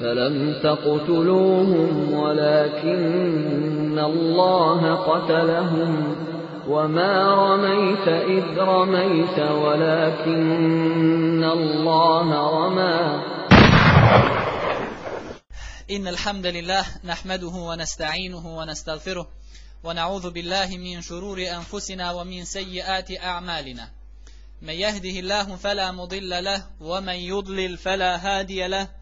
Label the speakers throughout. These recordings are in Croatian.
Speaker 1: فلم تقتلوهم ولكن الله قتلهم وما رميت إذ رميت ولكن الله رمى
Speaker 2: إن الحمد لله نحمده ونستعينه ونستغفره ونعوذ بالله من شرور أنفسنا ومن سيئات أعمالنا من يهده الله فلا مضل له ومن يضلل فلا هادي له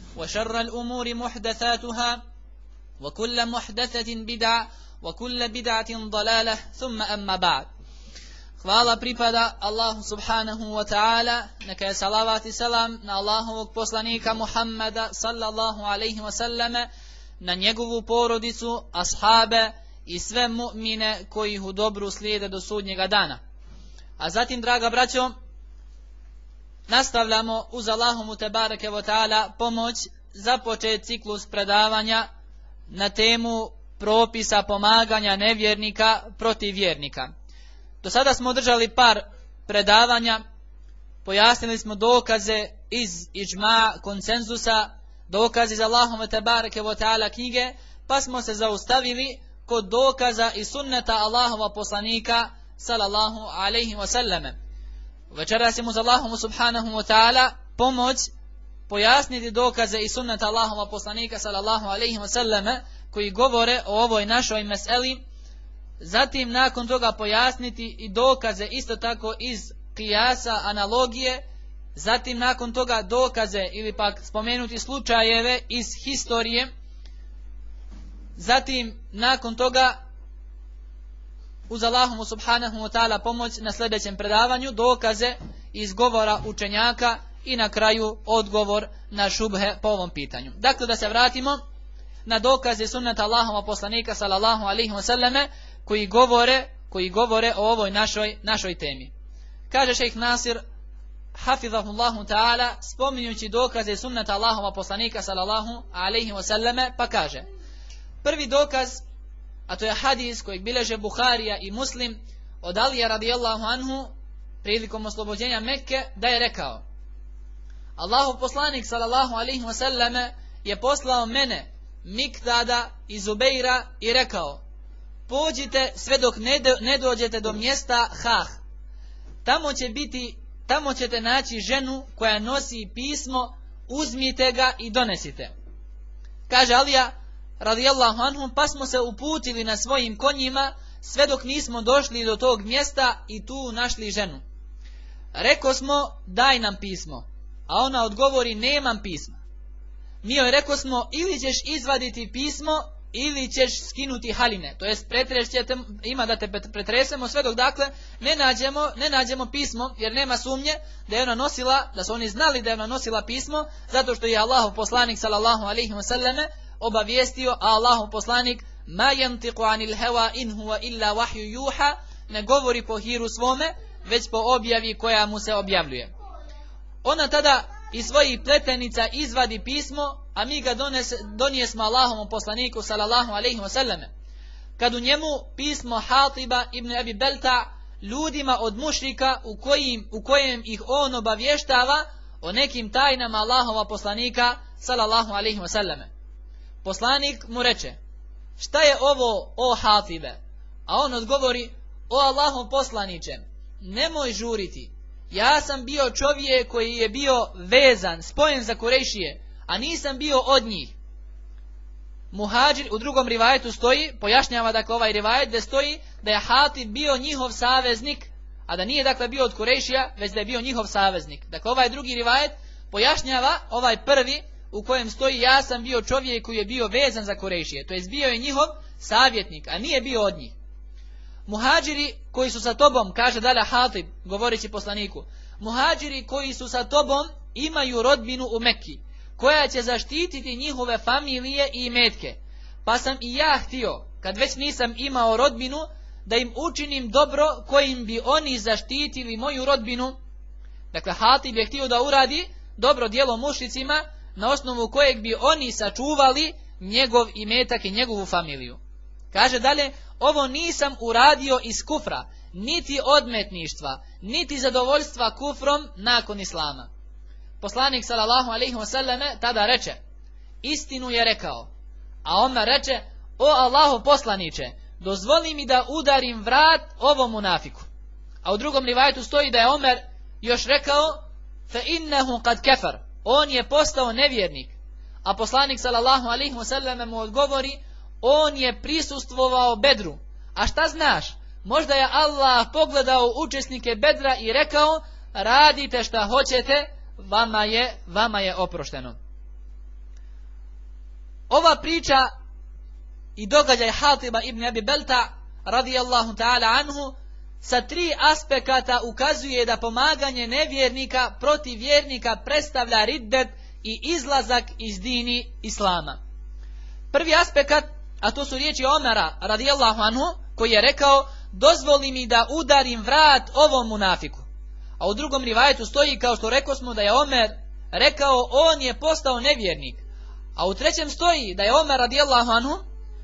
Speaker 2: وشر الأمور محدثاتها وكل محدثة بدعة وكل بدعة ضلالة ثم أما بعد خوالا بريبادا الله سبحانه وتعالى نكا صلوات سلام نا الله وكبوصلانيك محمد صلى الله عليه وسلم نا نيقو بوردس أصحابه i sve mu'mine koji ih u dobru slijede do sudnjega dana. A zatim, draga braćo, nastavljamo uz Allahomu te bareke wa ta'ala pomoć započet ciklus predavanja na temu propisa pomaganja nevjernika protiv vjernika. Do sada smo održali par predavanja, pojasnili smo dokaze iz iđma, konsenzusa, dokaze iz Allahuma tebareke wa ta'ala knjige, pa smo se zaustavili kod dokaza i sunneta Allahova poslanika sallallahu alaihi wa sallame. Večeras je mu za Allahomu subhanahu wa ta'ala pomoć pojasniti dokaze i sunneta Allahova poslanika sallallahu alaihi wa sallame koji govore o ovoj našoj meseli, zatim nakon toga pojasniti i dokaze isto tako iz kijasa, analogije, zatim nakon toga dokaze ili pak spomenuti slučajeve iz historije, zatim nakon toga uz Allahomu subhanahu wa ta'ala pomoć na sljedećem predavanju, dokaze iz govora učenjaka i na kraju odgovor na šubhe po ovom pitanju. Dakle, da se vratimo na dokaze sunnata Allahova poslanika sallallahu alaihi wa sallame, koji govore, koji govore o ovoj našoj, našoj temi. Kaže šejh Nasir, hafizahullahu ta'ala, spominjući dokaze sunnata Allahova poslanika sallallahu alaihi wasallame, pa kaže, prvi dokaz, a to je hadis kojeg bileže Buharija i Muslim, od Alija radijallahu anhu, prilikom oslobođenja Mekke, da je rekao, Allahov poslanik sallallahu alaihi wasallame je poslao mene, Miktada i Zubeira i rekao, pođite sve dok ne, do, ne dođete do mjesta Hah. Tamo će biti, tamo ćete naći ženu koja nosi pismo, uzmite ga i donesite. Kaže Alija, radijallahu anhum, pa smo se uputili na svojim konjima, sve dok nismo došli do tog mjesta i tu našli ženu. Reko smo, daj nam pismo, a ona odgovori, nemam pisma. Mi joj reko smo, ili ćeš izvaditi pismo, ili ćeš skinuti haline, to jest pretrešćete, ima da te pretresemo sve dok dakle ne nađemo, ne nađemo pismo, jer nema sumnje da je ona nosila, da su oni znali da je ona nosila pismo, zato što je Allahu poslanik sallallahu alaihi wa sallame obavijestio, a Allahu poslanik ma yantiqu anil hewa in huwa illa wahyu juha, ne govori po hiru svome, već po objavi koja mu se objavljuje. Ona tada iz svojih pletenica izvadi pismo, a mi ga donese, donijesmo Allahom poslaniku sallallahu alaihi wasallame. Kad u njemu pismo Hatiba ibn Abi Belta ljudima od mušrika u, kojim, u kojem ih on obavještava o nekim tajnama Allahova poslanika sallallahu alaihi wasallame. Poslanik mu reče, šta je ovo o Hatibe? A on odgovori, o Allahov poslaniće, nemoj žuriti, ja sam bio čovjek koji je bio vezan, spojen za Kurejšije, a nisam bio od njih. Muhađir u drugom rivajetu stoji, pojašnjava dakle ovaj rivajet gdje stoji da je Hatib bio njihov saveznik, a da nije dakle bio od Kurešija, već da je bio njihov saveznik. Dakle ovaj drugi rivajet pojašnjava ovaj prvi u kojem stoji ja sam bio čovjek koji je bio vezan za Kurešije, to je bio je njihov savjetnik, a nije bio od njih. Muhađiri koji su sa tobom, kaže dalje Hatib, govoreći poslaniku, muhađiri koji su sa tobom imaju rodbinu u Mekki, koja će zaštititi njihove familije i imetke. Pa sam i ja htio, kad već nisam imao rodbinu, da im učinim dobro kojim bi oni zaštitili moju rodbinu. Dakle, Hatib je htio da uradi dobro djelo mušicima, na osnovu kojeg bi oni sačuvali njegov imetak i njegovu familiju. Kaže dalje, ovo nisam uradio iz kufra, niti odmetništva, niti zadovoljstva kufrom nakon islama. Poslanik sallallahu alaihi wasallame tada reče, istinu je rekao, a ona reče, o Allahu poslaniće, dozvoli mi da udarim vrat ovom munafiku. A u drugom rivajtu stoji da je Omer još rekao, fe innehu kad kefar, on je postao nevjernik. A poslanik sallallahu alaihi wasallam mu odgovori, on je prisustvovao bedru. A šta znaš? Možda je Allah pogledao učesnike bedra i rekao, radite šta hoćete, vama je, vama je oprošteno. Ova priča i događaj Hatiba ibn Abi Belta radijallahu ta'ala anhu sa tri aspekata ukazuje da pomaganje nevjernika protiv vjernika predstavlja riddet i izlazak iz dini Islama. Prvi aspekt, a to su riječi Omara radijallahu anhu, koji je rekao dozvoli mi da udarim vrat ovom munafiku. A u drugom rivajetu stoji kao što rekao smo da je Omer rekao on je postao nevjernik. A u trećem stoji da je Omer radijallahu anhu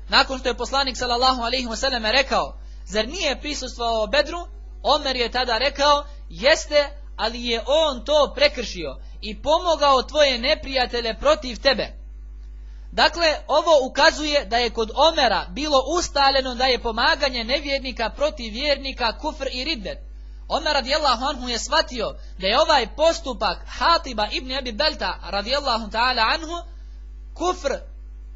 Speaker 2: nakon što je poslanik sallallahu alaihi wasallam rekao zar nije prisustvovao Bedru Omer je tada rekao jeste ali je on to prekršio i pomogao tvoje neprijatelje protiv tebe. Dakle, ovo ukazuje da je kod Omera bilo ustaljeno da je pomaganje nevjernika protiv vjernika kufr i riddet. Omer radijallahu anhu je shvatio da je ovaj postupak Hatiba ibn Abi Belta radijallahu ta'ala anhu kufr,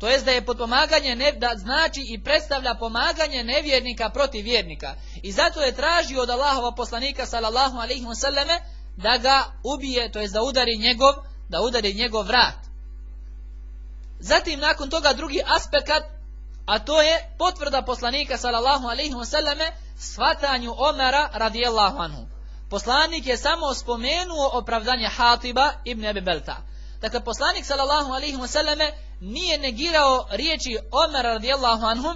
Speaker 2: to jest da je podpomaganje ne, da znači i predstavlja pomaganje nevjernika protiv vjernika. I zato je tražio od Allahova poslanika sallallahu alaihi wasallame da ga ubije, to jest da udari njegov, da udari njegov vrat. Zatim nakon toga drugi aspekt, a to je potvrda poslanika sallallahu alaihi wasallame shvatanju Omara radijallahu anhu. Poslanik je samo spomenuo opravdanje Hatiba ibn Abi Belta. Dakle, poslanik sallallahu alaihi wasallame nije negirao riječi Omara radijallahu anhu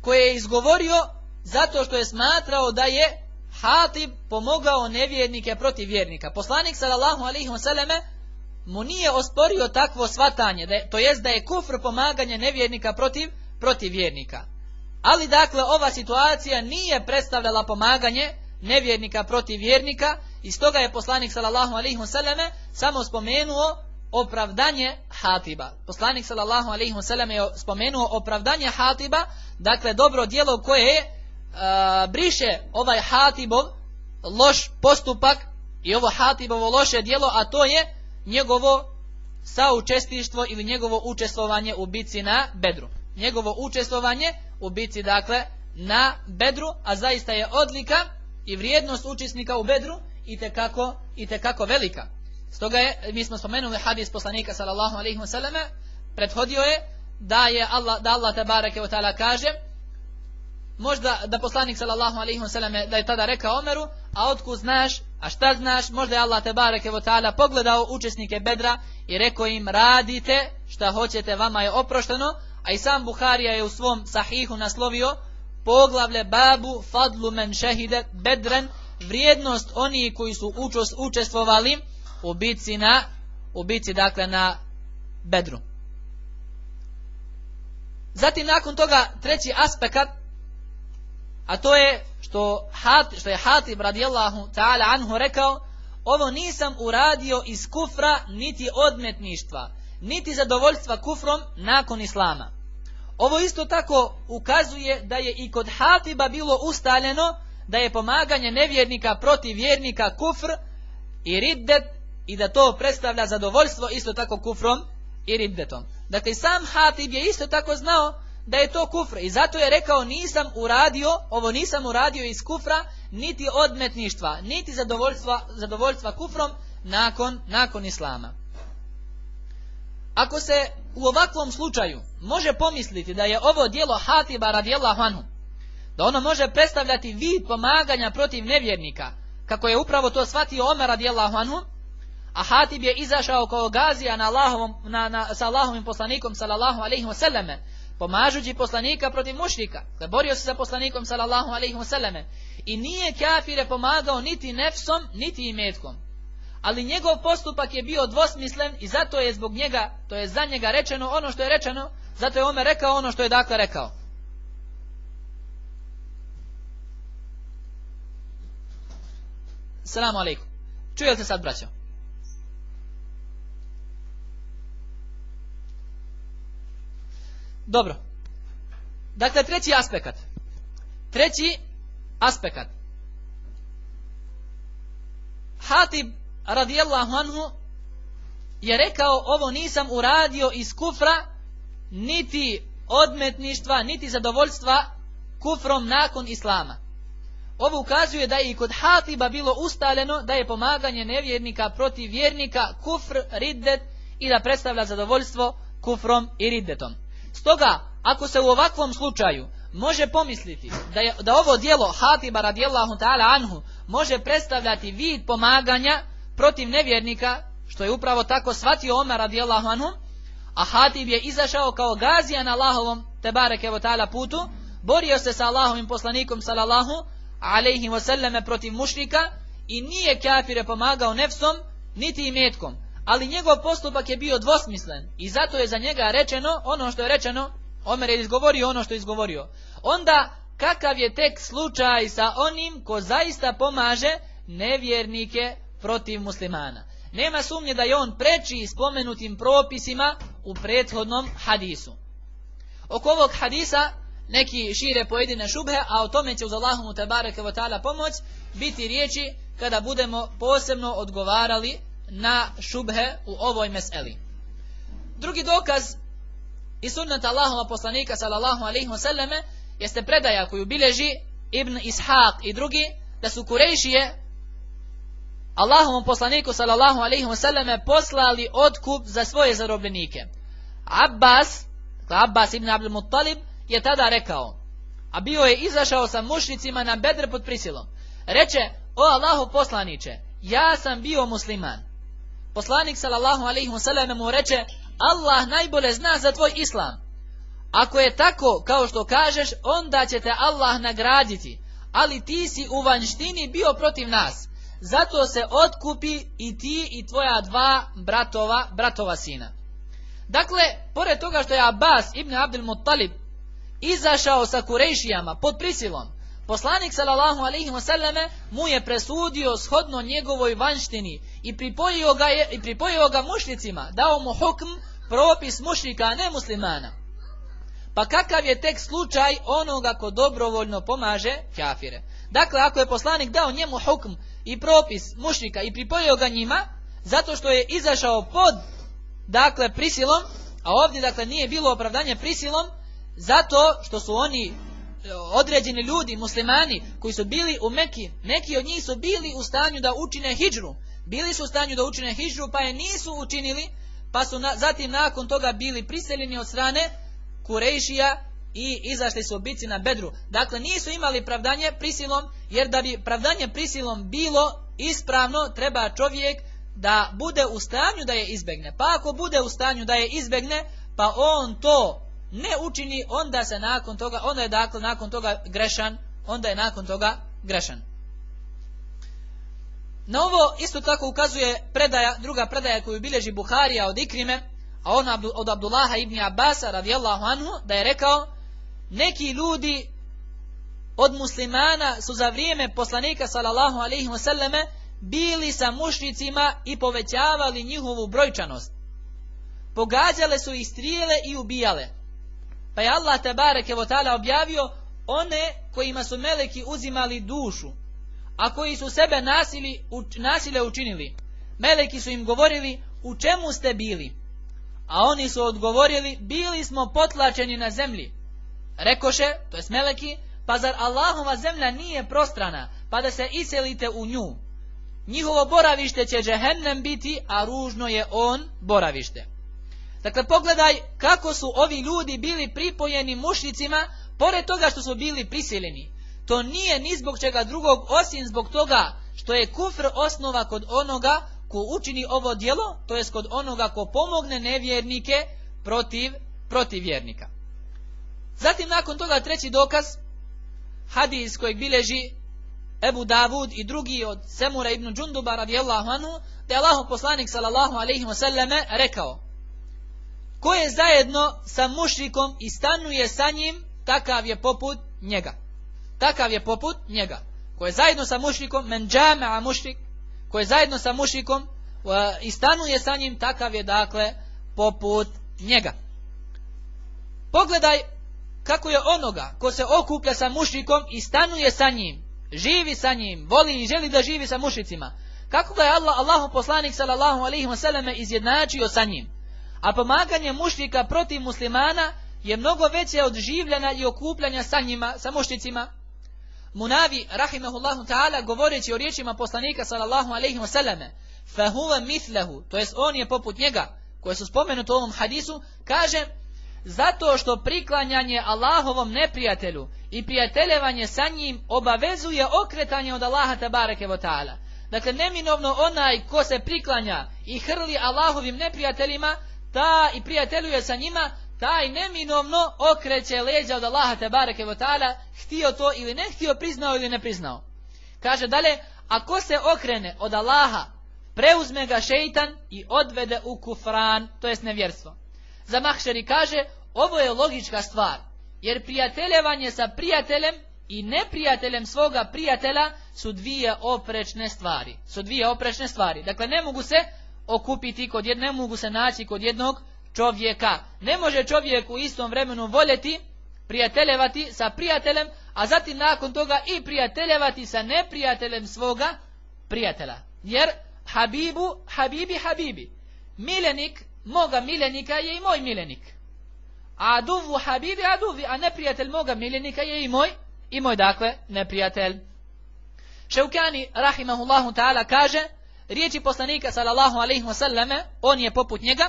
Speaker 2: koje je izgovorio zato što je smatrao da je Hatib pomogao nevjernike protiv vjernika. Poslanik sallallahu alaihi wasallame mu nije osporio takvo svatanje, to jest da je kufr pomaganje nevjernika protiv, protiv vjernika. Ali dakle ova situacija nije predstavljala pomaganje nevjernika protiv vjernika i stoga je poslanik sallallahu alaihi wasallam samo spomenuo opravdanje Hatiba. Poslanik sallallahu alaihi wasallam je spomenuo opravdanje Hatiba, dakle dobro djelo koje uh, briše ovaj Hatibov loš postupak i ovo Hatibovo loše djelo, a to je njegovo saučestištvo ili njegovo učestvovanje u bici na Bedru. Njegovo učestvovanje u bici dakle na Bedru, a zaista je odlika i vrijednost učesnika u Bedru i tekako, i tekako velika. Stoga je, mi smo spomenuli hadis poslanika sallallahu alaihi wasallam, prethodio je da je Allah, da Allah tabareke wa ta'ala kaže možda da poslanik sallallahu alaihi wasallam da je tada rekao Omeru, a otkud znaš, a šta znaš, možda je Allah te bareke ta'ala pogledao učesnike Bedra i rekao im radite šta hoćete, vama je oprošteno, a i sam Buharija je u svom sahihu naslovio poglavlje babu fadlu men šehide bedren vrijednost oni koji su učestvovali u bici na u bici dakle na bedru. Zatim nakon toga treći aspekt a to je što, hat, što je Hatib radijallahu ta'ala anhu rekao ovo nisam uradio iz kufra niti odmetništva niti zadovoljstva kufrom nakon islama ovo isto tako ukazuje da je i kod Hatiba bilo ustaljeno da je pomaganje nevjernika protiv vjernika kufr i riddet i da to predstavlja zadovoljstvo isto tako kufrom i riddetom. Dakle, sam Hatib je isto tako znao da je to kufr i zato je rekao nisam uradio, ovo nisam uradio iz kufra, niti odmetništva, niti zadovoljstva, zadovoljstva kufrom nakon, nakon Islama. Ako se u ovakvom slučaju može pomisliti da je ovo dijelo Hatiba radijallahu anhu, da ono može predstavljati vid pomaganja protiv nevjernika, kako je upravo to shvatio Omer radijallahu anhu, a Hatib je izašao kao gazija na Allahovom, na, na, sa Allahovim poslanikom sallallahu alaihi wasallame, pomažući poslanika protiv mušrika. Borio se sa poslanikom sallallahu alaihi wasallame. I nije kafire pomagao niti nefsom, niti imetkom. Ali njegov postupak je bio dvosmislen i zato je zbog njega, to je za njega rečeno ono što je rečeno, zato je Omer rekao ono što je dakle rekao. Salamu alaikum. Čujete sad, braćo? Dobro. Dakle, treći aspekt. Treći aspekt. Hatib radijallahu anhu je rekao ovo nisam uradio iz kufra niti odmetništva niti zadovoljstva kufrom nakon islama. Ovo ukazuje da je i kod Hatiba bilo ustaljeno da je pomaganje nevjernika protiv vjernika kufr, riddet i da predstavlja zadovoljstvo kufrom i riddetom. Stoga, ako se u ovakvom slučaju može pomisliti da, je, da ovo dijelo Hatiba radijallahu ta'ala anhu može predstavljati vid pomaganja protiv nevjernika, što je upravo tako shvatio Omer radijallahu anhu, a Hatib je izašao kao gazija na Allahovom tebareke ta'ala putu, borio se sa Allahovim poslanikom sallallahu alaihi wasallame protiv mušrika i nije kafire pomagao nefsom niti imetkom, ali njegov postupak je bio dvosmislen i zato je za njega rečeno ono što je rečeno, Omer je izgovorio ono što je izgovorio. Onda kakav je tek slučaj sa onim ko zaista pomaže nevjernike protiv muslimana. Nema sumnje da je on preči spomenutim propisima u prethodnom hadisu. Oko ovog hadisa neki šire pojedine šubhe, a o tome će uz Allahomu tebareke wa ta'ala pomoć biti riječi kada budemo posebno odgovarali na šubhe u ovoj meseli. Drugi dokaz i sunnata Allahova poslanika sallallahu alaihi wasallame jeste predaja koju bileži Ibn Ishaq i drugi da su Kurejšije Allahovom poslaniku sallallahu alaihi wasallame poslali otkup za svoje zarobljenike. Abbas, Abbas ibn Abdul Muttalib je tada rekao, a bio je izašao sa mušnicima na bedre pod prisilom. Reče, o Allahu poslaniće, ja sam bio musliman. Poslanik sallallahu alaihi wasallam mu reče, Allah najbolje zna za tvoj islam. Ako je tako kao što kažeš, onda će te Allah nagraditi, ali ti si u vanštini bio protiv nas. Zato se otkupi i ti i tvoja dva bratova, bratova sina. Dakle, pored toga što je Abbas ibn Abdul Muttalib izašao sa Kurejšijama pod prisilom, poslanik sallallahu alaihi wasallame mu je presudio shodno njegovoj vanštini i pripojio ga, je, i pripojio ga mušnicima, dao mu hukm propis mušnika, a ne muslimana. Pa kakav je tek slučaj onoga ko dobrovoljno pomaže kafire? Dakle, ako je poslanik dao njemu hukm i propis mušnika i pripojio ga njima, zato što je izašao pod, dakle, prisilom, a ovdje, dakle, nije bilo opravdanje prisilom, zato što su oni e, određeni ljudi, muslimani, koji su bili u Meki, neki od njih su bili u stanju da učine hijđru, bili su u stanju da učine hijđru, pa je nisu učinili, pa su na, zatim nakon toga bili priseljeni od strane Kurejšija i izašli su bici na bedru. Dakle, nisu imali pravdanje prisilom, jer da bi pravdanje prisilom bilo ispravno, treba čovjek da bude u stanju da je izbegne. Pa ako bude u stanju da je izbegne, pa on to ne učini, onda se nakon toga, onda je dakle nakon toga grešan, onda je nakon toga grešan. Na ovo isto tako ukazuje predaja, druga predaja koju bilježi Buharija od Ikrime, a ona od Abdullaha ibn Abasa radijallahu anhu, da je rekao, neki ljudi od muslimana su za vrijeme poslanika sallallahu alaihi wasallame bili sa mušnicima i povećavali njihovu brojčanost. Pogađale su ih strijele i ubijale. Pa je Allah tabareke ta'ala objavio one kojima su meleki uzimali dušu, a koji su sebe nasili, nasilje učinili. Meleki su im govorili u čemu ste bili. A oni su odgovorili, bili smo potlačeni na zemlji. Rekoše, to je meleki, pa zar Allahova zemlja nije prostrana, pa da se iselite u nju? Njihovo boravište će džehennem biti, a ružno je on boravište. Dakle, pogledaj kako su ovi ljudi bili pripojeni mušnicima, pored toga što su bili prisiljeni. To nije ni zbog čega drugog, osim zbog toga što je kufr osnova kod onoga ko učini ovo djelo, to jest kod onoga ko pomogne nevjernike protiv, protiv vjernika. Zatim nakon toga treći dokaz, hadis kojeg bileži Ebu Davud i drugi od Semura ibn Džunduba radijallahu anhu, da je poslanik sallallahu alaihi wasallame rekao Ko je zajedno sa mušrikom i stanuje sa njim, takav je poput njega. Takav je poput njega. Ko je zajedno sa mušrikom, men džama'a mušrik, ko je zajedno sa mušrikom i stanuje sa njim, takav je dakle poput njega. Pogledaj kako je onoga ko se okuplja sa mušrikom i stanuje sa njim, živi sa njim, voli i želi da živi sa mušicima. Kako ga je Allah, Allahu poslanik sallallahu alaihi wasallam izjednačio sa njim. A pomaganje mušrika protiv muslimana je mnogo veće od življena i okupljanja sa njima, sa mušicima. Munavi, rahimahullahu ta'ala, govoreći o riječima poslanika sallallahu alaihi wasallam, fahuva mithlehu, to jest on je poput njega, koje su spomenuti u ovom hadisu, kaže, zato što priklanjanje Allahovom neprijatelju i prijateljevanje sa njim obavezuje okretanje od Allaha tabareke wa ta'ala. Dakle, neminovno onaj ko se priklanja i hrli Allahovim neprijateljima, ta i prijateljuje sa njima, taj neminovno okreće leđa od Allaha tabareke wa ta'ala, htio to ili ne htio, priznao ili ne priznao. Kaže dalje, ako se okrene od Allaha, preuzme ga šeitan i odvede u kufran, to jest nevjerstvo. Za Mahšeri kaže, ovo je logička stvar, jer prijateljevanje sa prijateljem i neprijateljem svoga prijatelja su dvije oprečne stvari. Su dvije oprečne stvari. Dakle, ne mogu se okupiti kod jednog, ne mogu se naći kod jednog čovjeka. Ne može čovjek u istom vremenu voljeti, prijateljevati sa prijateljem, a zatim nakon toga i prijateljevati sa neprijateljem svoga prijatelja. Jer Habibu, Habibi, Habibi. Milenik moga miljenika je i moj miljenik. Aduvu Habibi, Aduvi, a neprijatelj moga miljenika je i moj, i moj dakle neprijatelj. Šeukani, rahimahullahu ta'ala, kaže, riječi poslanika sallallahu alaihi wasallame, on je poput njega,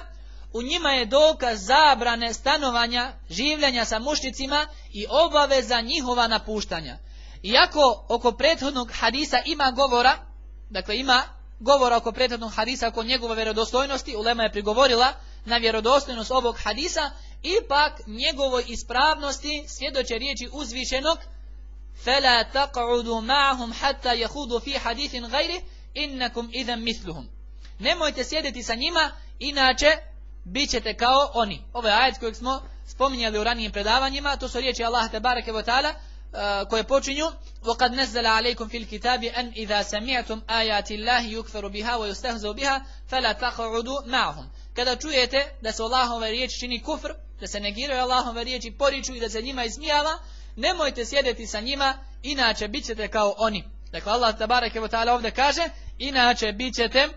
Speaker 2: u njima je dokaz zabrane stanovanja, življenja sa mušnicima i obaveza njihova napuštanja. Iako oko prethodnog hadisa ima govora, dakle ima govora oko prethodnog hadisa, oko njegove vjerodostojnosti, Ulema je prigovorila na vjerodostojnost ovog hadisa, ipak njegovoj ispravnosti svjedoče riječi uzvišenog فَلَا تَقْعُدُوا مَعَهُمْ حَتَّى يَهُودُوا فِي حَدِيثٍ غَيْرِ إِنَّكُمْ إِذًا مِثْلُهُمْ Nemojte sjediti sa njima, inače bit ćete kao oni. Ovo je ajet kojeg smo spominjali u ranijim predavanjima, to su riječi Allah te bareke ve taala koje počinju وَقَدْ نَزَّلَ عَلَيْكُمْ فِي الْكِتَابِ أَنْ إِذَا سَمِعْتُمْ آيَاتِ اللَّهِ يُكْفَرُ بِهَا وَيُسْتَهْزَوْ بِهَا فَلَا تَقْعُدُوا مَعَهُمْ Kada čujete da se Allahove riječi čini kufr, da se negiraju Allahove riječi, poriču i da se njima izmijava, nemojte sjediti sa njima, inače bit ćete kao oni. Dakle, Allah tabareke wa ta'ala ovdje kaže, inače bit ćete,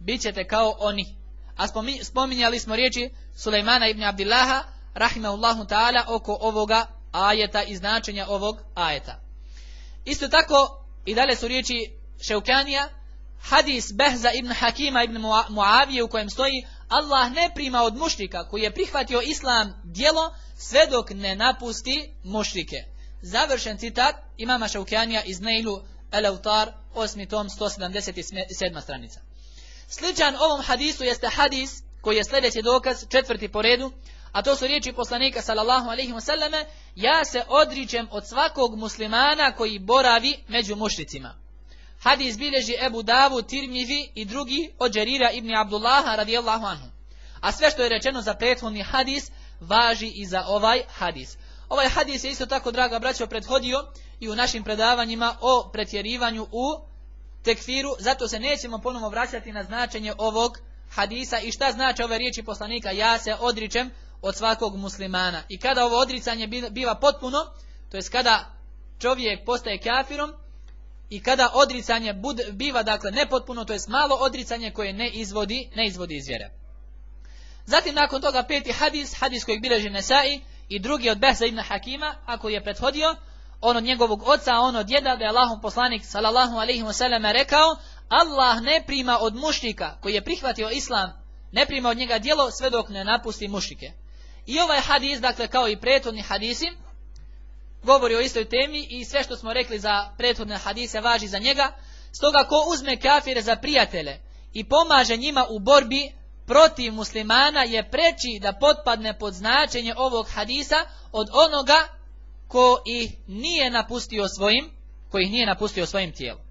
Speaker 2: bit ćete kao oni. A spominjali smo riječi Sulejmana ibn Abdillaha, rahimahullahu ta'ala, oko ovoga ajeta i značenja ovog ajeta. Isto tako, i dalje su riječi Šeukanija, hadis Behza ibn Hakima ibn Muavije u kojem stoji Allah ne prima od mušrika koji je prihvatio islam dijelo sve dok ne napusti mušrike. Završen citat imama Šaukanija iz Neilu El-Autar, 8. tom, 177. stranica. Sličan ovom hadisu jeste hadis koji je sljedeći dokaz, četvrti po redu, a to su riječi poslanika sallallahu alaihi wasallame, ja se odričem od svakog muslimana koji boravi među mušricima. Hadis bilježi Ebu Davu, Tirmizi i drugi od Đerira ibn Abdullaha radijallahu anhu. A sve što je rečeno za prethodni hadis važi i za ovaj hadis. Ovaj hadis je isto tako, draga braćo, prethodio i u našim predavanjima o pretjerivanju u tekfiru, zato se nećemo ponovo vraćati na značenje ovog hadisa i šta znači ove riječi poslanika, ja se odričem od svakog muslimana. I kada ovo odricanje biva potpuno, to jest kada čovjek postaje kafirom i kada odricanje biva dakle nepotpuno, to jest malo odricanje koje ne izvodi, ne izvodi iz vjere. Zatim nakon toga peti hadis, hadis kojeg bileži Nesai i drugi od Behza ibn Hakima, ako je prethodio, on od njegovog oca, on od djeda, da je Allahom poslanik sallallahu alaihi wasallam rekao, Allah ne prima od mušnika koji je prihvatio islam, ne prima od njega djelo sve dok ne napusti mušike. I ovaj hadis, dakle kao i prethodni hadisi, govori o istoj temi i sve što smo rekli za prethodne hadise važi za njega. Stoga ko uzme kafire za prijatelje i pomaže njima u borbi protiv muslimana je preći da potpadne pod značenje ovog hadisa od onoga ko ih nije napustio svojim, koji ih nije napustio svojim tijelom.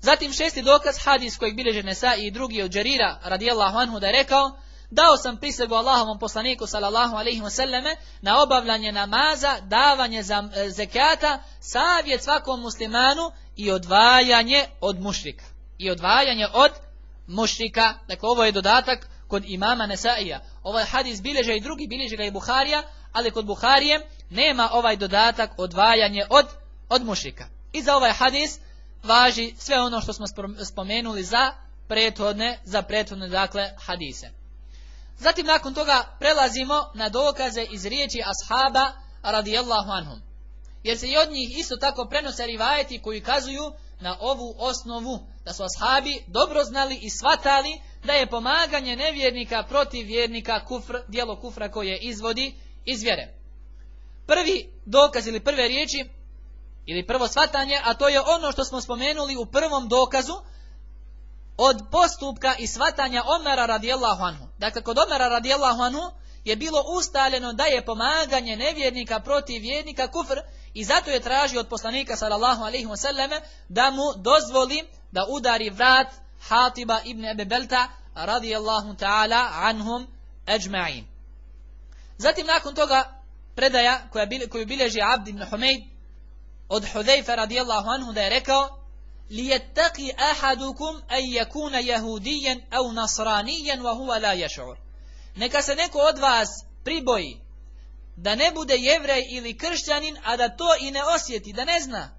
Speaker 2: Zatim šesti dokaz hadis kojeg bilježe Nesa i drugi od Đerira radijallahu anhu da je rekao dao sam prisegu Allahovom poslaniku sallallahu alaihi wasallame na obavljanje namaza, davanje e, zekata, savjet svakom muslimanu i odvajanje od mušrika. I odvajanje od mušrika. Dakle, ovo je dodatak kod imama Nesaija. Ovaj hadis bilježe i drugi, bilježe ga i Buharija, ali kod Buharije nema ovaj dodatak odvajanje od, od mušrika. I za ovaj hadis važi sve ono što smo spomenuli za prethodne, za prethodne dakle hadise. Zatim nakon toga prelazimo na dokaze iz riječi ashaba radijallahu anhum. Jer se i od njih isto tako prenose rivajeti koji kazuju na ovu osnovu da su ashabi dobro znali i svatali da je pomaganje nevjernika protiv vjernika kufr, dijelo kufra koje izvodi iz vjere. Prvi dokaz ili prve riječi ili prvo svatanje, a to je ono što smo spomenuli u prvom dokazu od postupka i svatanja Omera radijallahu anhu. Dakle, kod Omera radijallahu anhu je bilo ustaljeno da je pomaganje nevjernika protiv vjernika kufr i zato je tražio od poslanika sallallahu alaihi wasallam da mu dozvoli da udari vrat Hatiba ibn Ebe Belta radijallahu ta'ala anhum ajma'in. Zatim nakon toga predaja koja koju bilježi Abd ibn Humeid od Hudejfa radijallahu anhu da je rekao ahadukum en yakuna jahudijen au nasranijen wa huwa la yash'ur. Neka se neko od vas priboji da ne bude jevrej ili kršćanin, a da to i ne osjeti, da ne zna.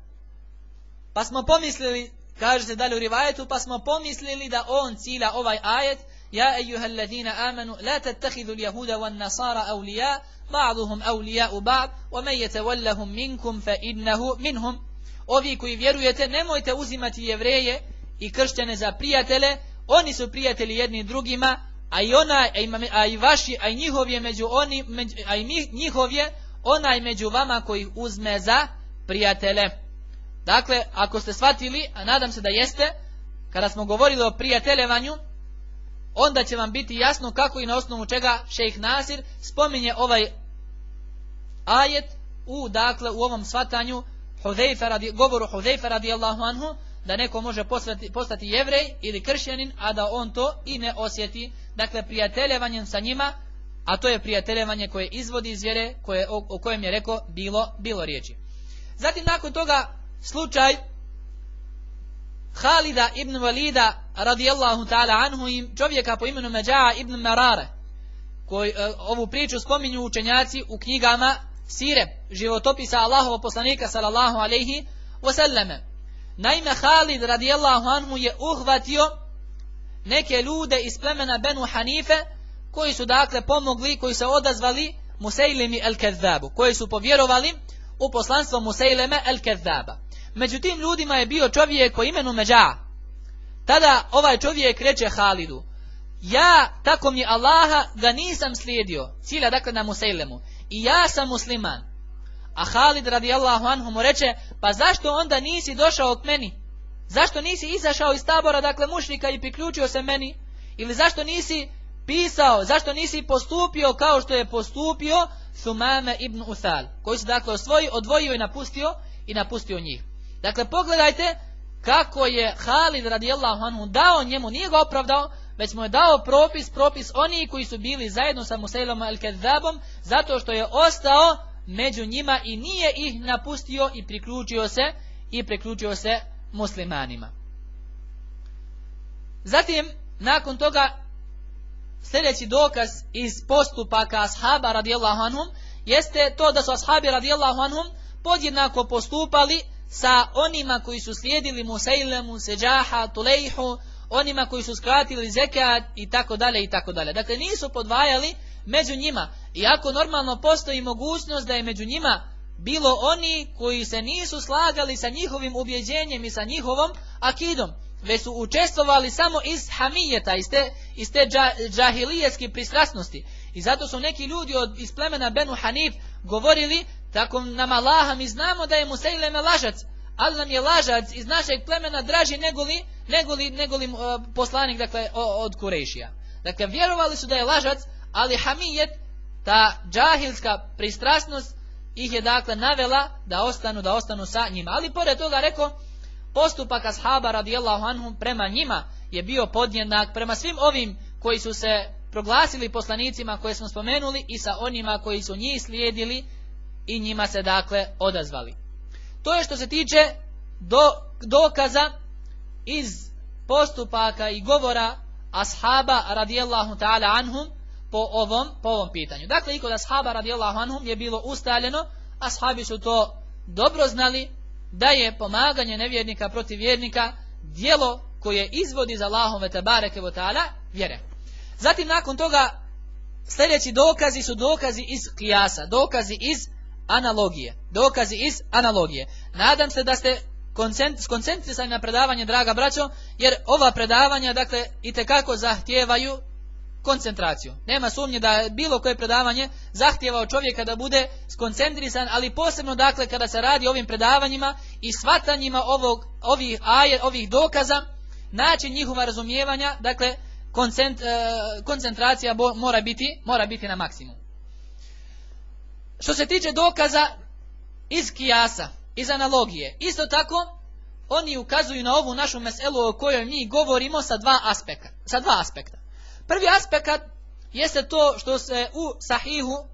Speaker 2: Pa smo pomislili, kaže se dalje u rivajetu, pa smo pomislili da on cilja ovaj ajet, ja ejuha alladina amanu, la tattahidu ljahuda wan nasara awliya, ba'duhum awliya u ba'd, wa man yatawallahum minkum fa innahu minhum. Ovi koji vjerujete, nemojte uzimati jevreje i kršćane za prijatele, oni su prijatelji jedni drugima, a i ona, a i vaši, a i njihov je među oni, a i njihov je onaj među vama koji uzme za prijatele. Dakle, ako ste shvatili, a nadam se da jeste, kada smo govorili o prijateljevanju, onda će vam biti jasno kako i na osnovu čega šejh Nasir spominje ovaj ajet u, dakle, u ovom svatanju Hudejfa radi, govoru Hudejfa radijallahu anhu, da neko može postati, postati jevrej ili kršćanin, a da on to i ne osjeti. Dakle, prijateljevanjem sa njima, a to je prijateljevanje koje izvodi iz vjere, koje, o, o kojem je rekao bilo, bilo riječi. Zatim nakon toga slučaj Halida ibn Valida radijallahu ta'ala anhu čovjeka po imenu Međa'a ibn Marare koji e, ovu priču spominju učenjaci u knjigama Sire, životopisa Allahovog poslanika sallallahu alaihi wasallame. Naime, Halid radijallahu anhu je uhvatio neke ljude iz plemena Benu Hanife, koji su dakle pomogli, koji se odazvali Musejlimi el-Kezdabu, koji su povjerovali u poslanstvo Musejleme el-Kezdaba. Među tim ljudima je bio čovjek po imenu Međa. Tada ovaj čovjek reče Halidu, ja, tako mi Allaha, ga nisam slijedio, cilja dakle na Musejlemu, i ja sam musliman. A Halid radijallahu anhu mu reče, pa zašto onda nisi došao k meni? Zašto nisi izašao iz tabora, dakle mušnika i priključio se meni? Ili zašto nisi pisao, zašto nisi postupio kao što je postupio Sumame ibn Uthal, koji se dakle osvoji, odvojio i napustio i napustio njih. Dakle, pogledajte kako je Halid radijallahu anhu dao njemu, nije ga opravdao, već mu je dao propis, propis oni koji su bili zajedno sa Musailom al-Kadzabom, zato što je ostao među njima i nije ih napustio i priključio se i priključio se muslimanima. Zatim, nakon toga, sljedeći dokaz iz postupaka ashaba radijallahu anhum, jeste to da su ashabi radijallahu anhum podjednako postupali sa onima koji su slijedili Musailemu, Seđaha, Tulejhu, onima koji su skratili zekat i tako dalje i tako dalje. Dakle, nisu podvajali među njima. Iako normalno postoji mogućnost da je među njima bilo oni koji se nisu slagali sa njihovim ubjeđenjem i sa njihovom akidom, već su učestvovali samo iz hamijeta, iz te, iz te džahilijetske pristrasnosti. I zato su neki ljudi od, iz plemena Benu Hanif govorili, tako nam Allaha mi znamo da je Musejleme lažac, ali nam je lažac iz našeg plemena draži negoli, negoli, negoli uh, poslanik dakle, od Kurešija. Dakle, vjerovali su da je lažac, ali hamijet, ta džahilska pristrasnost, ih je dakle navela da ostanu, da ostanu sa njima. Ali pored toga rekao, postupak ashaba radijallahu anhum prema njima je bio podjednak prema svim ovim koji su se proglasili poslanicima koje smo spomenuli i sa onima koji su njih slijedili i njima se dakle odazvali. To je što se tiče do, dokaza iz postupaka i govora ashaba radijallahu ta'ala anhum po ovom, po ovom pitanju. Dakle, i kod ashaba radijallahu anhum je bilo ustaljeno, ashabi su to dobro znali, da je pomaganje nevjernika protiv vjernika dijelo koje izvodi za Allahom ve tabareke ta'ala vjere. Zatim nakon toga sljedeći dokazi su dokazi iz kijasa, dokazi iz analogije. Dokazi iz analogije. Nadam se da ste skoncentrisani na predavanje, draga braćo, jer ova predavanja, dakle, i tekako zahtijevaju koncentraciju. Nema sumnje da bilo koje predavanje zahtjeva od čovjeka da bude skoncentrisan, ali posebno dakle kada se radi o ovim predavanjima i svatanjima ovog, ovih, aje, ovih dokaza, način njihova razumijevanja, dakle koncent, e, koncentracija bo, mora, biti, mora biti na maksimum. Što se tiče dokaza iz kijasa, iz analogije, isto tako oni ukazuju na ovu našu meselu o kojoj mi govorimo sa dva aspekta. Sa dva aspekta. Prvi aspekt jeste to što se u sahihu,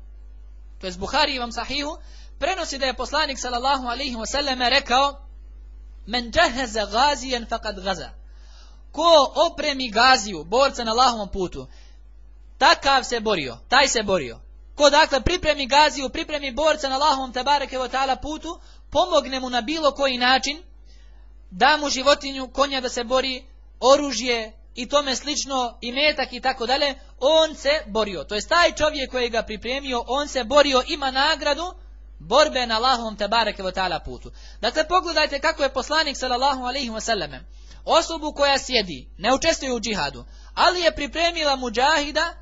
Speaker 2: to je Buharijevom sahihu, prenosi da je poslanik sallallahu alaihi wasallam rekao Men džaheze gazijen faqad gaza. Ko opremi gaziju, borca na Allahovom putu, takav se borio, taj se borio. Ko dakle pripremi gaziju, pripremi borca na Allahovom tabareke ta'ala putu, pomogne mu na bilo koji način, da mu životinju, konja da se bori, oružje, i tome slično, i metak i tako dalje, on se borio. To je taj čovjek koji ga pripremio, on se borio, ima nagradu borbe na Allahovom tabareke wa ta'ala putu. Dakle, pogledajte kako je poslanik sallallahu alaihi wa sallam osobu koja sjedi, ne učestvuje u džihadu, ali je pripremila muđahida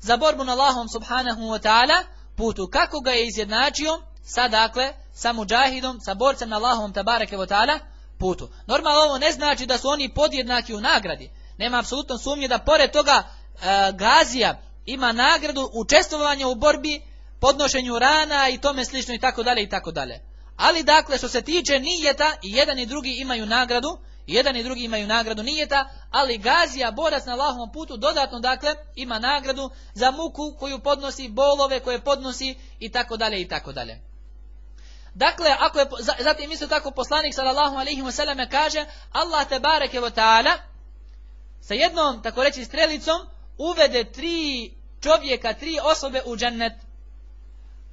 Speaker 2: za borbu na Allahom subhanahu wa ta'ala putu. Kako ga je izjednačio sa, dakle, sa muđahidom, sa borcem na Allahom tabareke wa ta'ala putu. Normalno ovo ne znači da su oni podjednaki u nagradi, nema apsolutno sumnje da pored toga e, Gazija ima nagradu učestvovanja u borbi, podnošenju rana i tome slično i tako dalje i tako dalje. Ali dakle što se tiče nijeta i jedan i drugi imaju nagradu, jedan i drugi imaju nagradu nijeta, ali Gazija, borac na Allahovom putu, dodatno dakle ima nagradu za muku koju podnosi, bolove koje podnosi i tako dalje i tako dalje. Dakle, ako je, zatim isto tako poslanik sallallahu alaihi wa kaže Allah te bareke wa ta'ala sa jednom, tako reći, strelicom uvede tri čovjeka, tri osobe u džennet.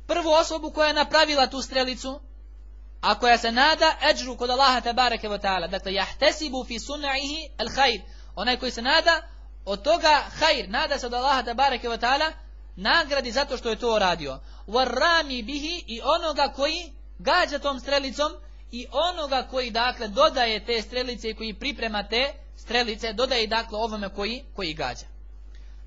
Speaker 2: Prvu osobu koja je napravila tu strelicu, a koja se nada eđru kod Allaha tabareke wa ta'ala. Dakle, jahtesibu fi sunaihi al khair. Onaj koji se nada od toga hajr, nada se od Allaha tabareke wa ta'ala, nagradi zato što je to uradio. Warrami bihi i onoga koji gađa tom strelicom i onoga koji dakle dodaje te strelice i koji priprema te strelice dodaje dakle ovome koji, koji gađa.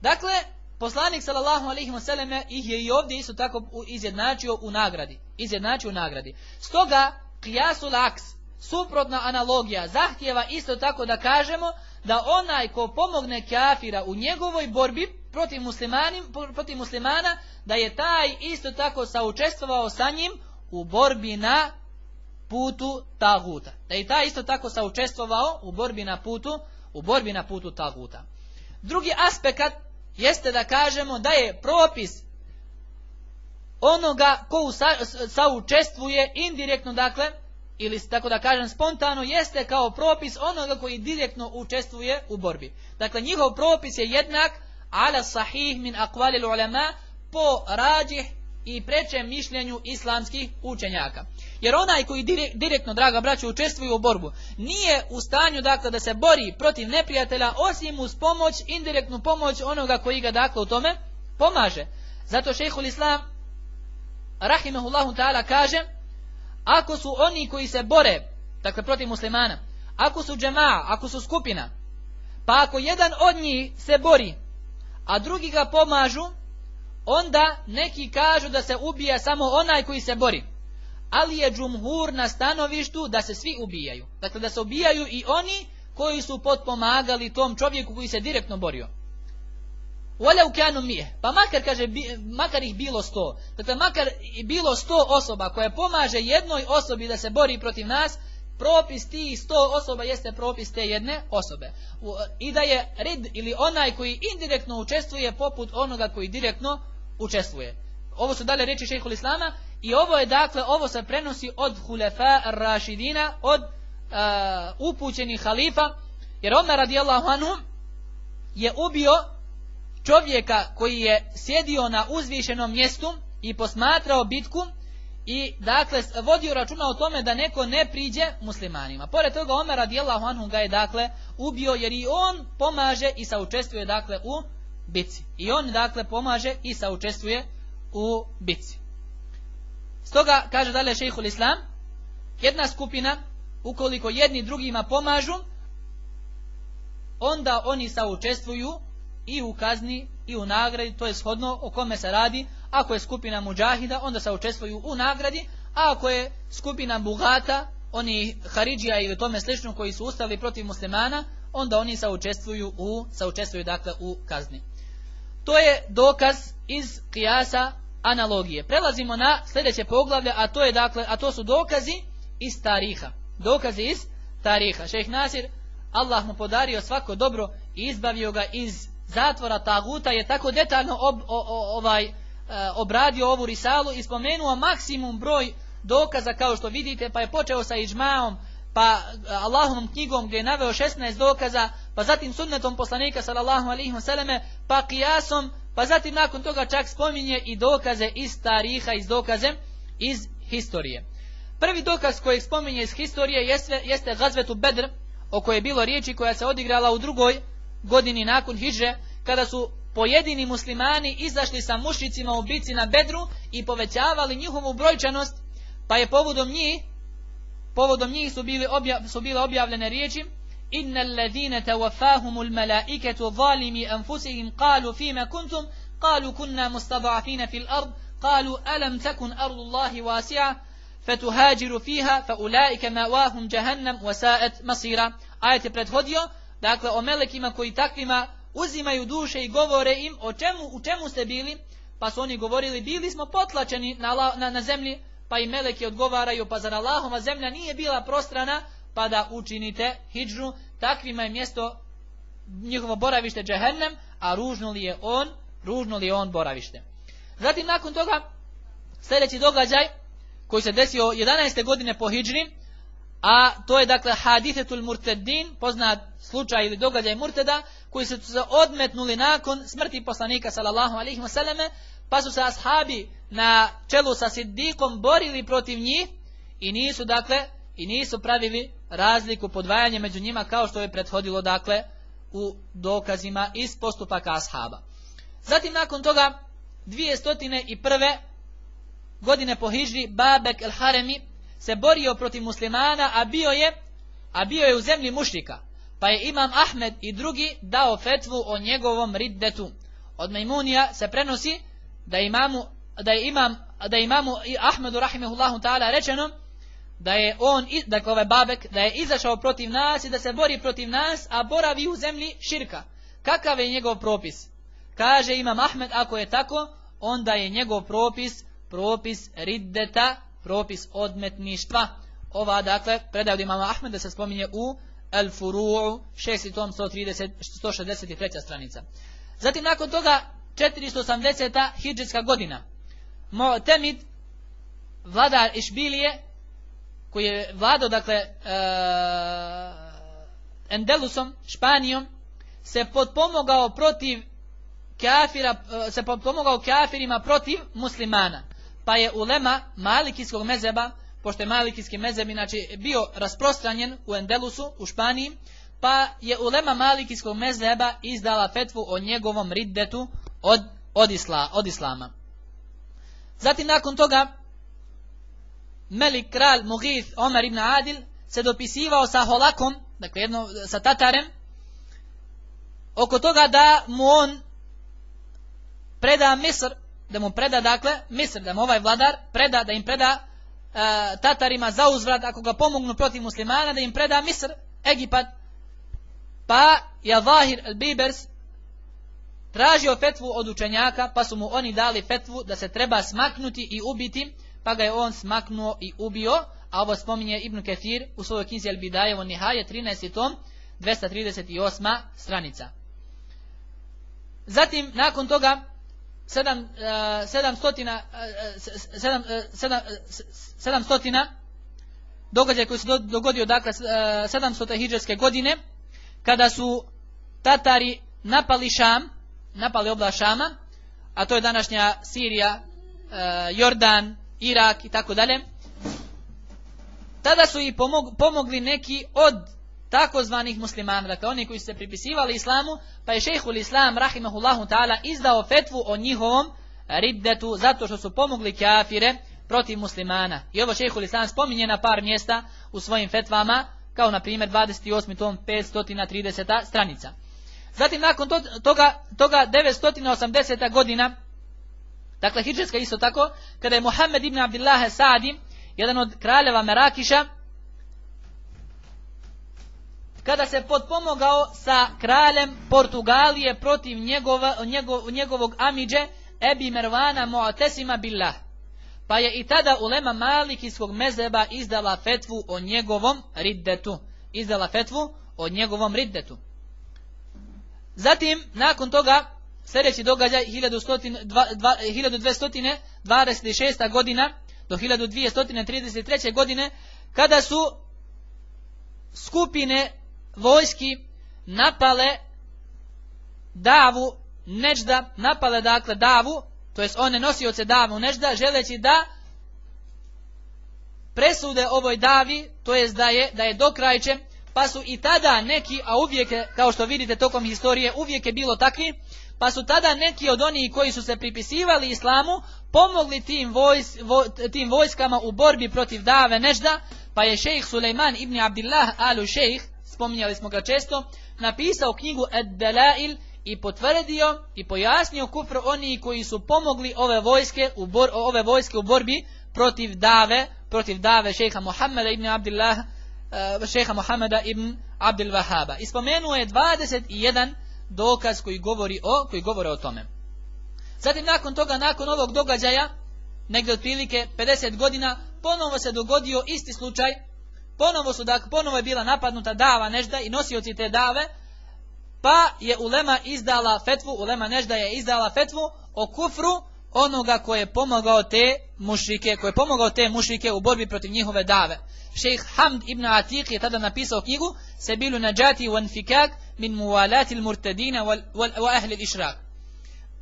Speaker 2: Dakle, poslanik sallallahu alaihi wasallam ih je i ovdje isto tako izjednačio u nagradi. Izjednačio u nagradi. Stoga, qiyasul aks, suprotna analogija, zahtjeva isto tako da kažemo da onaj ko pomogne kafira u njegovoj borbi protiv, protiv muslimana, da je taj isto tako saučestvovao sa njim u borbi na putu taguta. Da je taj isto tako saučestvovao u borbi na putu, u borbi na putu taguta. Drugi aspekt jeste da kažemo da je propis onoga ko saučestvuje indirektno, dakle, ili tako da kažem spontano, jeste kao propis onoga koji direktno učestvuje u borbi. Dakle, njihov propis je jednak ala sahih min akvalil ulema po rađih i preče mišljenju islamskih učenjaka. Jer onaj koji direktno, draga braću, učestvuje u borbu, nije u stanju dakle da se bori protiv neprijatelja osim uz pomoć, indirektnu pomoć onoga koji ga dakle u tome pomaže. Zato šehhul islam rahimahullahu ta'ala kaže ako su oni koji se bore dakle protiv muslimana ako su džema, ako su skupina pa ako jedan od njih se bori a drugi ga pomažu onda neki kažu da se ubija samo onaj koji se bori ali je džumhur na stanovištu da se svi ubijaju dakle da se ubijaju i oni koji su potpomagali tom čovjeku koji se direktno borio Walau kanu Pa makar, kaže, makar ih bilo sto. Dakle, makar bilo sto osoba koje pomaže jednoj osobi da se bori protiv nas, propis tih sto osoba jeste propis te jedne osobe. I da je rid ili onaj koji indirektno učestvuje poput onoga koji direktno učestvuje. Ovo su dalje reči šehhul Islama i ovo je dakle, ovo se prenosi od hulefa rašidina, od uh, upućenih halifa, jer Omer radijallahu anhu je ubio čovjeka koji je sjedio na uzvišenom mjestu i posmatrao bitku i dakle vodio računa o tome da neko ne priđe muslimanima. Pored toga Omer radijallahu anhu ga je dakle ubio jer i on pomaže i saučestvuje dakle u bitci. I on dakle pomaže i saučestvuje u bitci. Stoga kaže dalje šejhul islam jedna skupina ukoliko jedni drugima pomažu onda oni saučestvuju i u kazni i u nagradi, to je shodno o kome se radi. Ako je skupina muđahida, onda se učestvuju u nagradi, a ako je skupina bugata, oni haridžija ili tome slično koji su ustali protiv muslimana, onda oni se učestvuju u, učestvuju dakle u kazni. To je dokaz iz kijasa analogije. Prelazimo na sljedeće poglavlje, a to je dakle, a to su dokazi iz tariha. Dokazi iz tariha. Šejh Nasir, Allah mu podario svako dobro i izbavio ga iz zatvora Taguta je tako detaljno ovaj, e, obradio ovu risalu i spomenuo maksimum broj dokaza kao što vidite pa je počeo sa iđmaom pa e, Allahovom knjigom gdje je naveo 16 dokaza pa zatim sunnetom poslanika sallallahu alaihi wasallam pa kijasom pa zatim nakon toga čak spominje i dokaze iz tariha iz dokaze iz historije. Prvi dokaz koji spominje iz historije jeste, jeste Gazvetu Bedr o kojoj je bilo riječi koja se odigrala u drugoj godini nakon Hidže, kada su pojedini muslimani izašli sa mušicima u bici na bedru i povećavali njihovu brojčanost, pa je povodom njih, povodom njih su, bili su bile objavljene riječi Inna alladhina tawaffahumul malaikatu zalimi anfusihim qalu fima kuntum qalu kunna mustada'afina fil ard qalu alam takun ardullahi wasi'a fatuhajiru fiha fa ulaika ma'wahum jahannam wa sa'at masira ajet je prethodio dakle o melekima koji takvima uzimaju duše i govore im o čemu, u čemu ste bili, pa su oni govorili bili smo potlačeni na, na, na zemlji, pa i meleki odgovaraju pa zar Allahova zemlja nije bila prostrana, pa da učinite hijđu, takvima je mjesto njihovo boravište džehennem, a ružno li je on, ružno li je on boravište. Zatim nakon toga sljedeći događaj koji se desio 11. godine po hijđri, a to je dakle hadithetul murtedin, poznat slučaj ili događaj murteda, koji su se odmetnuli nakon smrti poslanika sallallahu alaihi wasallam, pa su se ashabi na čelu sa Siddiqom borili protiv njih i nisu dakle i nisu pravili razliku podvajanje među njima kao što je prethodilo dakle u dokazima iz postupaka ashaba. Zatim nakon toga prve godine po hijri Babek el Haremi se borio protiv muslimana, a bio je a bio je u zemlji mušrika. Pa je imam Ahmed i drugi dao fetvu o njegovom riddetu. Od Majmunija se prenosi da imamu da je imam da imamu Ahmedu rahimehullahu ta'ala rečeno da je on, dakle ovaj babek, da je izašao protiv nas i da se bori protiv nas, a boravi u zemlji širka. Kakav je njegov propis? Kaže imam Ahmed, ako je tako, onda je njegov propis propis riddeta propis odmetništva. Ova, dakle, predaj od imama Ahmeda se spominje u El Furu'u, 6. tom, 130, 163. stranica. Zatim, nakon toga, 480. hijđetska godina. Temid, vladar Išbilije, koji je vladao, dakle, e, Endelusom, Španijom, se potpomogao protiv kafira, e, se potpomogao kafirima protiv muslimana. pa je ulema malikijskog mezeba, pošto je malikijski mezeb inače bio rasprostranjen u Endelusu, u Španiji, pa je ulema malikijskog mezeba izdala fetvu o njegovom riddetu od, od, isla, od islama. Zatim nakon toga Melik kralj Mughith Omer ibn Adil se dopisivao sa Holakom, dakle jedno, sa Tatarem, oko toga da mu on preda Misr, da mu preda dakle Misr, da mu ovaj vladar preda, da im preda e, Tatarima za uzvrat ako ga pomognu protiv muslimana, da im preda Misr, Egipat, pa je Zahir al-Bibers tražio fetvu od učenjaka, pa su mu oni dali fetvu da se treba smaknuti i ubiti, pa ga je on smaknuo i ubio, a ovo spominje Ibn Kefir u svojoj knjizi El Bidajevo Nihaje, 13. tom, 238. stranica. Zatim, nakon toga, 700, 700 događaj koji se dogodio dakle 700. hijđarske godine kada su Tatari napali Šam napali oblast Šama a to je današnja Sirija e, Jordan, Irak i tako dalje tada su i pomogli neki od takozvanih muslimana, dakle oni koji su se pripisivali islamu, pa je šehhul islam rahimahullahu ta'ala izdao fetvu o njihovom riddetu zato što su pomogli kafire protiv muslimana. I ovo šehhul islam spominje na par mjesta u svojim fetvama, kao na primjer 28. tom 530. stranica. Zatim nakon toga, toga 980. godina, dakle hijđarska isto tako, kada je Muhammed ibn Abdullah Sa'di, jedan od kraljeva Merakiša, kada se potpomogao sa kraljem Portugalije protiv njegova, njegov, njegovog amiđe Ebi Mervana Mu'tesima Billah. Pa je i tada ulema Malikijskog mezeba izdala fetvu o njegovom riddetu. Izdala fetvu o njegovom riddetu. Zatim, nakon toga, sljedeći događaj 1226. godina do 1233. godine, kada su skupine vojski napale davu Nežda, napale dakle davu, to jest one nosioce davu Nežda, želeći da presude ovoj davi, to jest da je, da je dokrajče, pa su i tada neki, a uvijek je, kao što vidite tokom historije, uvijek je bilo takvi, pa su tada neki od onih koji su se pripisivali islamu, pomogli tim, vojs, tim vojskama u borbi protiv dave Nežda, pa je šejh Suleiman ibn Abdillah alu šejh, spominjali smo ga često, napisao knjigu Ed-Delail i potvrdio i pojasnio kufr oni koji su pomogli ove vojske u, bor, ove vojske u borbi protiv dave, protiv dave šeha Muhammeda ibn Abdillah, uh, šeha Muhammeda ibn Abdil Wahaba. I spomenuo je 21 dokaz koji govori o, koji govore o tome. Zatim nakon toga, nakon ovog događaja, negdje otprilike 50 godina, ponovo se dogodio isti slučaj ponovo su dakle, ponovo je bila napadnuta dava nežda i nosioci te dave, pa je ulema izdala fetvu, ulema nežda je izdala fetvu o kufru onoga koje je pomogao te mušrike, koje je pomogao te mušrike u borbi protiv njihove dave. Šejh Hamd ibn Atiq je tada napisao knjigu Sebilu nađati u anfikak min muvalati murtadina wa ahli išrak.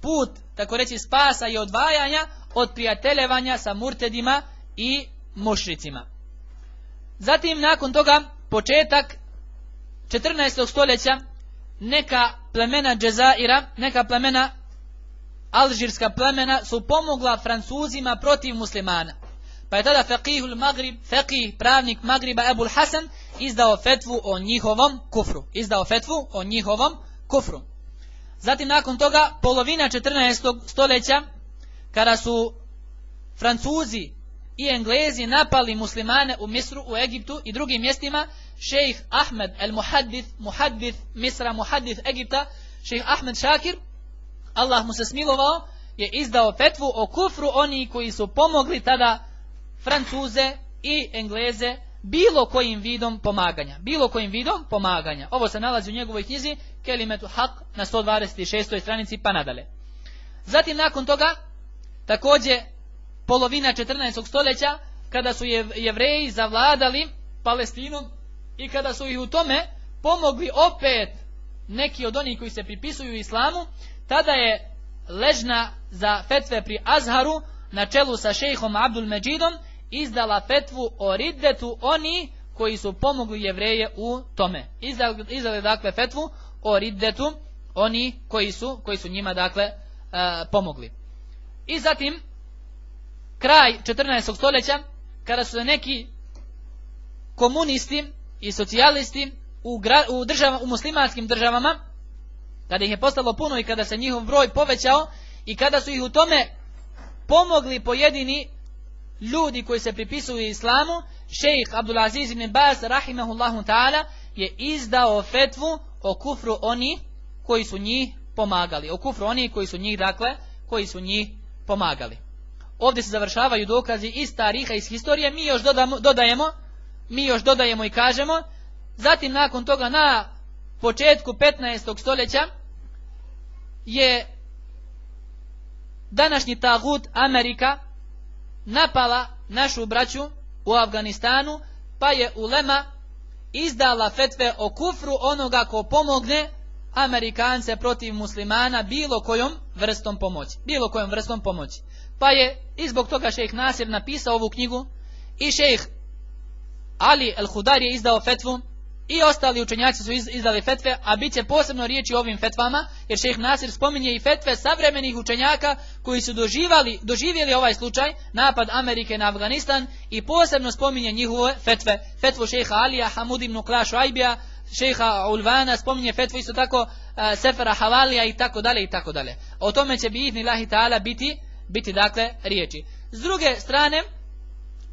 Speaker 2: Put, tako reći, spasa i odvajanja od prijateljevanja sa murtedima i mušricima. Zatim nakon toga početak 14. stoljeća neka plemena Džezaira, neka plemena alžirska plemena su pomogla Francuzima protiv muslimana. Pa je tada faqihul Magrib, faqih pravnik Magriba Ebul Hasan izdao fetvu o njihovom kufru. Izdao fetvu o njihovom kufru. Zatim nakon toga polovina 14. stoljeća kada su Francuzi i Englezi napali muslimane u Misru, u Egiptu i drugim mjestima, šejh Ahmed el Muhaddith, Muhaddith Misra, Muhaddith Egipta, šejh Ahmed Šakir, Allah mu se smilovao, je izdao petvu o kufru oni koji su pomogli tada Francuze i Engleze bilo kojim vidom pomaganja. Bilo kojim vidom pomaganja. Ovo se nalazi u njegovoj knjizi Kelimetu Hak na 126. stranici pa nadale. Zatim nakon toga također polovina 14. stoljeća kada su jevreji zavladali Palestinom i kada su ih u tome pomogli opet neki od onih koji se pripisuju islamu, tada je ležna za fetve pri Azharu na čelu sa šejhom Abdul Međidom izdala fetvu o riddetu oni koji su pomogli jevreje u tome. Izdali, izdali dakle fetvu o riddetu oni koji su, koji su njima dakle e, pomogli. I zatim kraj 14. stoljeća kada su neki komunisti i socijalisti u, u, država, u muslimanskim državama kada ih je postalo puno i kada se njihov broj povećao i kada su ih u tome pomogli pojedini ljudi koji se pripisuju islamu, šejh Abdulaziz ibn Baz, rahimahullahu ta'ala, je izdao fetvu o kufru oni koji su njih pomagali. O kufru oni koji su njih, dakle, koji su njih pomagali. Ovdje se završavaju dokazi iz tariha, iz historije, mi još dodamo, dodajemo, mi još dodajemo i kažemo, zatim nakon toga na početku 15. stoljeća je današnji tagut Amerika napala našu braću u Afganistanu, pa je ulema izdala fetve o kufru onoga ko pomogne Amerikance protiv muslimana bilo kojom vrstom pomoći. Bilo kojom vrstom pomoći. Pa je i zbog toga šejh Nasir napisao ovu knjigu i šejh Ali el-Hudar je izdao fetvu i ostali učenjaci su izdali fetve, a bit će posebno riječi o ovim fetvama, jer šejh Nasir spominje i fetve savremenih učenjaka koji su doživali, doživjeli ovaj slučaj, napad Amerike na Afganistan i posebno spominje njihove fetve, fetvu šejha Alija, Hamud ibn Klaš Ajbija, šejha Ulvana, spominje fetvu isto tako uh, Sefera Havalija i tako dalje i tako dalje. O tome će bi ihni lahi ta'ala biti, biti dakle riječi. S druge strane,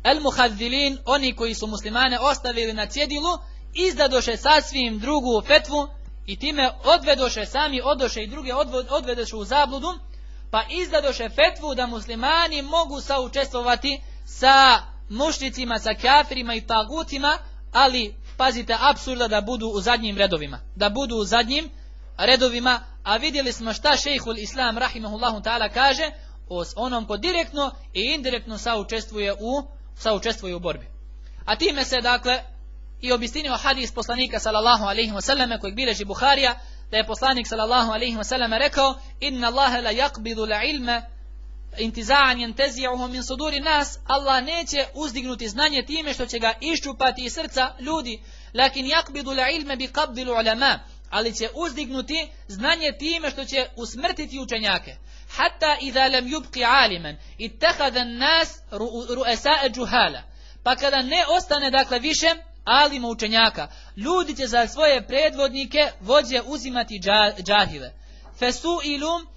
Speaker 2: el muhadzilin, oni koji su muslimane ostavili na cjedilu, izdadoše sasvim drugu fetvu i time odvedoše sami, odoše i druge odvedoše u zabludu, pa izdadoše fetvu da muslimani mogu saučestvovati sa mušnicima, sa kafirima i tagutima, ali pazite apsurda da budu u zadnjim redovima. Da budu u zadnjim redovima, a vidjeli smo šta šejhul islam rahimahullahu ta'ala kaže o onom ko direktno i indirektno saučestvuje u, saučestvuje u borbi. A time se dakle i obistinio hadis poslanika sallallahu alaihi wasallam kojeg bileži Buharija da je poslanik sallallahu alaihi wasallam rekao inna Allahe la yakbidu la ilme intiza'an jentezi'uhu min suduri nas. Allah neće uzdignuti znanje time što će ga iščupati iz srca ljudi. Lakin yakbidu la ilme bi qabdilu ulama ali će uzdignuti znanje time što će usmrtiti učenjake. Hatta idha lam yubqi aliman ittakhadha an-nas ru'asa'a juhala. Pa kada ne ostane dakle više alima učenjaka. Ljudi će za svoje predvodnike vođe uzimati džahile. Fesu ilum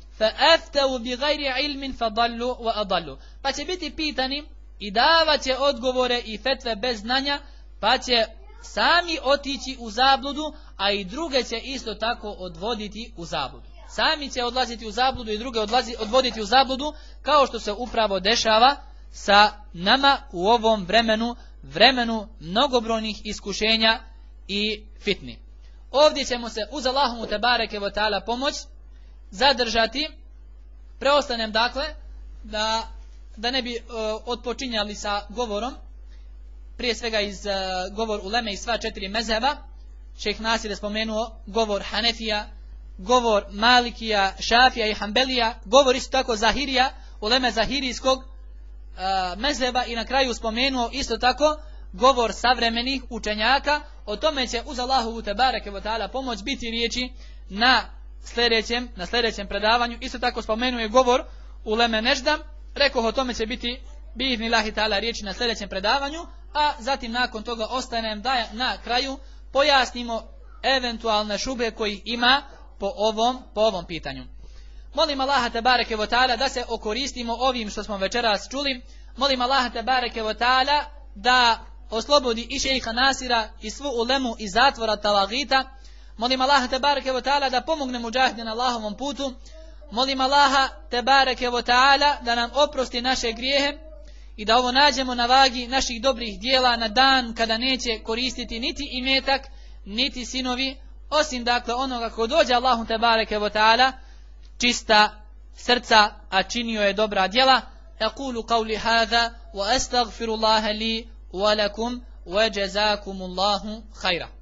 Speaker 2: bi gajri ilmin fa dallu wa adallu. Pa će biti pitani i davat će odgovore i fetve bez znanja, pa će sami otići u zabludu, a i druge će isto tako odvoditi u zabludu. Sami će odlaziti u zabludu i druge odlazi, odvoditi u zabludu, kao što se upravo dešava sa nama u ovom vremenu vremenu mnogobrojnih iskušenja i fitni. Ovdje ćemo se uz Allahom te bareke pomoć zadržati. Preostanem dakle da, da ne bi uh, otpočinjali sa govorom prije svega iz uh, govor uleme i sva četiri mezheba. Šejh Nasir je spomenuo govor Hanefija, govor Malikija, Šafija i Hanbelija, govor isto tako Zahirija, uleme Zahirijskog mezeba i na kraju spomenuo isto tako govor savremenih učenjaka. O tome će uz Allahovu te bareke ta'ala pomoć biti riječi na sljedećem, na sljedećem predavanju. Isto tako spomenuje govor u Leme Nežda rekao o tome će biti bihni lahi ta'ala riječi na sljedećem predavanju a zatim nakon toga ostanem da na kraju pojasnimo eventualne šube koji ima po ovom, po ovom pitanju Molim Allaha te bareke ve taala da se okoristimo ovim što smo večeras čuli. Molim Allaha te bareke ve taala da oslobodi i šejha Nasira i svu ulemu iz zatvora talagita. Molim Allaha te bareke ve taala da pomogne mudžahide na Allahovom putu. Molim Allaha te bareke ve taala da nam oprosti naše grijehe i da ovo nađemo na vagi naših dobrih dijela na dan kada neće koristiti niti imetak, niti sinovi, osim dakle onoga ko dođe Allahu te bareke ve taala čista srca, a činio je dobra djela. أقول قولي هذا وأستغفر الله لي ولكم وجزاكم الله خيرا